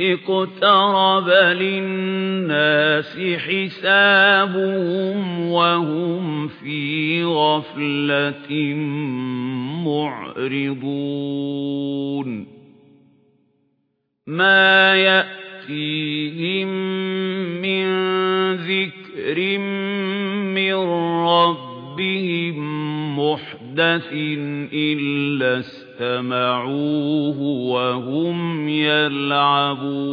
اقترب للناس حسابهم وهم في غفلة معرضون. ما يأتيهم من ذكر من ربهم محدث إلا استمعوه وهم يلعبون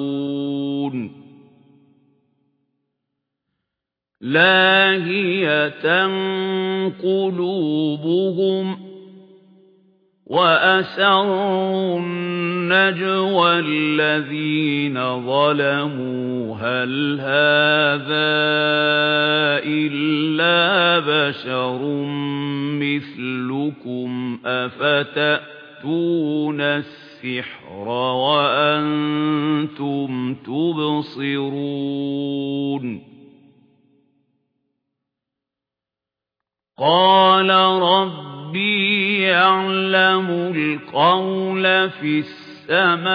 لاهية قلوبهم وأسروا النجوى الذين ظلموا. هل هذا إلا بشر مثلكم؟ أفتأ تَأْتُونَ السِّحْرَ وَأَنْتُمْ تُبْصِرُونَ؟ قَالَ رَبِّي يَعْلَمُ الْقَوْلَ فِي السَّمَاءِ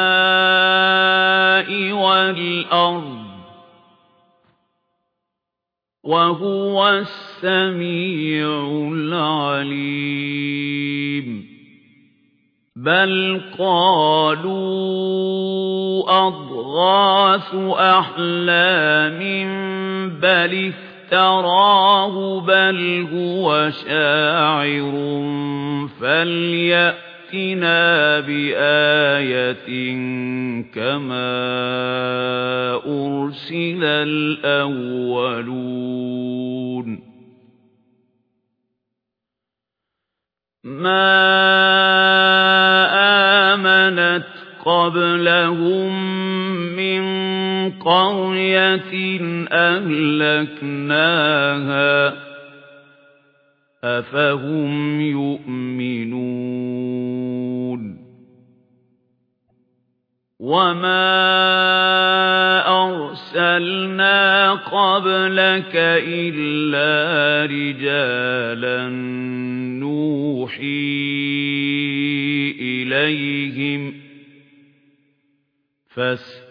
وَالْأَرْضِ وَهُوَ السَّمِيعُ الْعَلِيمُ بل قالوا أضغاث أحلام بل افتراه بل هو شاعر فليأتنا بآية كما أرسل الأولون. ما آمنت قبلهم من قرية أهلكناها. أفهم يؤمنون. وما أرسلنا قبلك إلا رجالا نوحي إليهم.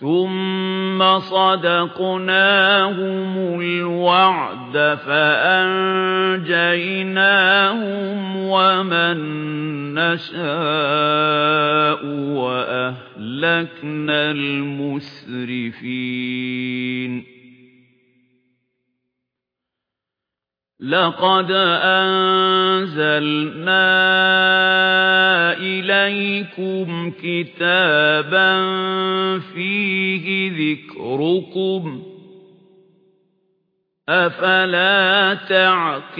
ثُمَّ صَدَقْنَاهُمُ الْوَعْدَ فَأَنجَيْنَاهُمْ وَمَن نَّشَاءُ وَأَهْلَكْنَا الْمُسْرِفِينَ لَقَدْ أَنزَلْنَا إِلَيْكُمْ كِتَابًا فِيهِ ذِكْرُكُمْ أَفَلَا تَعْقِلُونَ